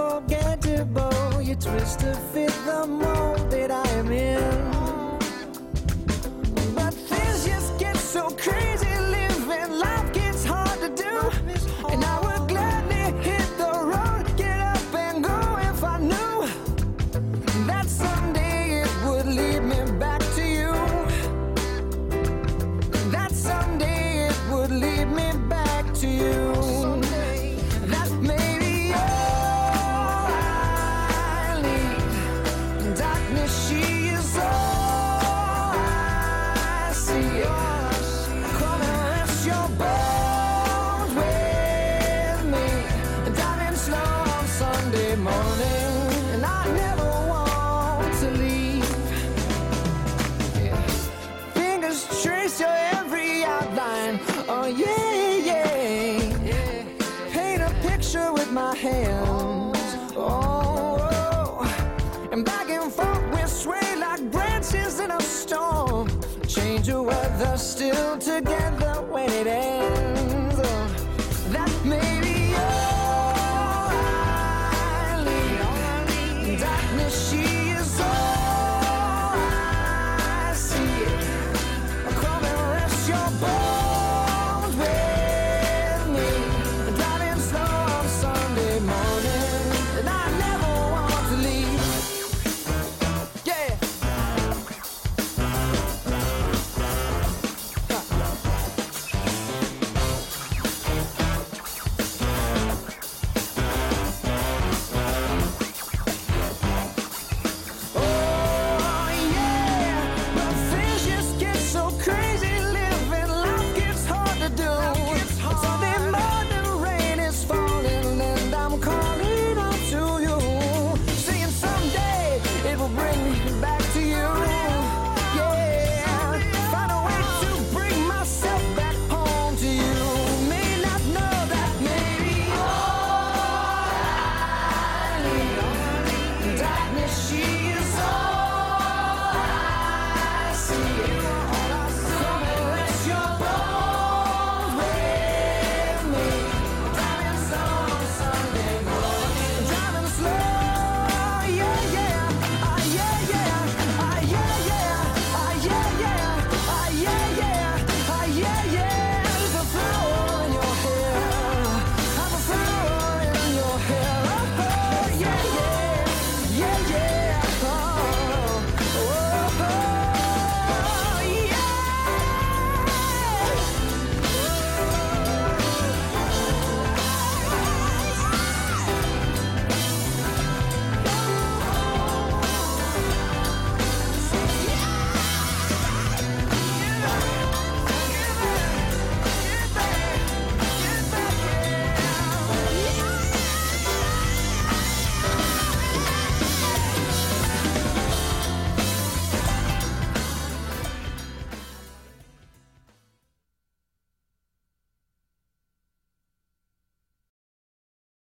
unforgettable. You twist to fit the mold. Morning, and I never want to leave. Fingers trace your every outline. Oh yeah, yeah. Paint a picture with my hands. Oh, and back and forth we sway like branches in a storm. Change the weather, still together. as she